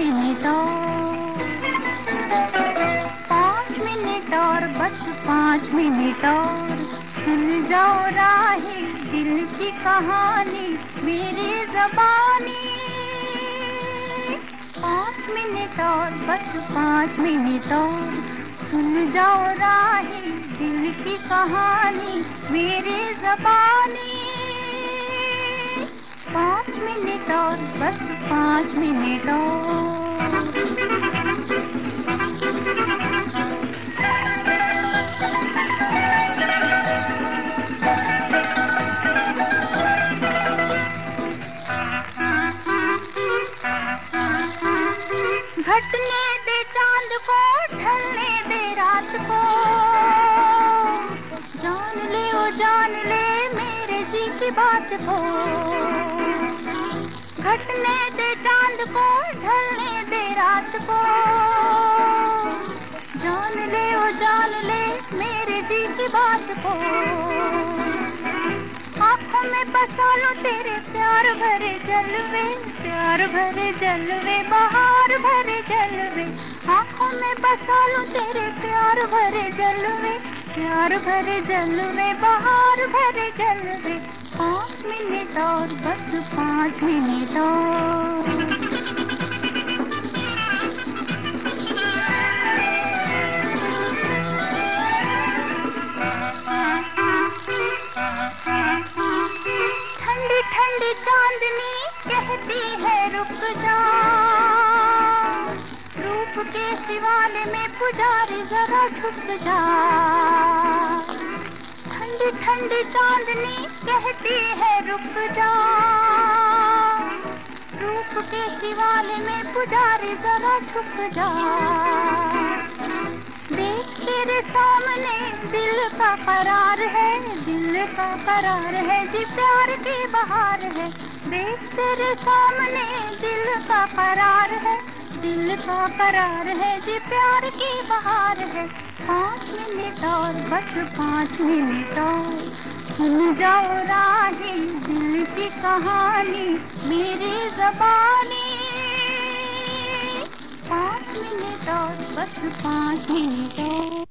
Minute, पाँच minute और बस पाँच मिनट। और सुन जाओ राही दिल की कहानी, मेरी जबानी। पाँच मिनट और बस पाँच मिनट। और सुन जाओ राही दिल की कहानी, मेरी जबानी। पाँच मिनट और बस पाँच मिनट घटने दे चाँद को, ढलने दे रात को। जान ले ओ जान ले मेरे जी की बात को। घटने दे चाँद को, ढलने दे रात को। जान ले ओ जान ले मेरे जी की बात को। आँखों में बसा लो तेरे प्यार भरे जलवे, प्यार भरे जलवे, बाहर भरे जलवे। आँखों में बसा लो तेरे प्यार भरे जलवे, प्यार भरे जलवे, बाहर भरे जलवे। पाँच मिनट और बस पाँच मिनट और। ठंडी ठंडी चांदनी कहती है, रुक जा। रूप के सिवाले में पुजारी जरा झुक जा। ठंडी चांदनी कहती है रुक जा। रूप के सिवाले में पुजारी जरा झुक जा। तेरे सामने, दिल का करार है, दिल का करार है, जी प्यार की बहार है। देख तेरे सामने, दिल का करार है। दिल का करार है जी प्यार की बहार है। पाँच मिनट और बस पाँच मिनट और। सुन जाओ राही, दिल की कहानी, मेरी जबानी। पाँच मिनट और बस पाँच मिनट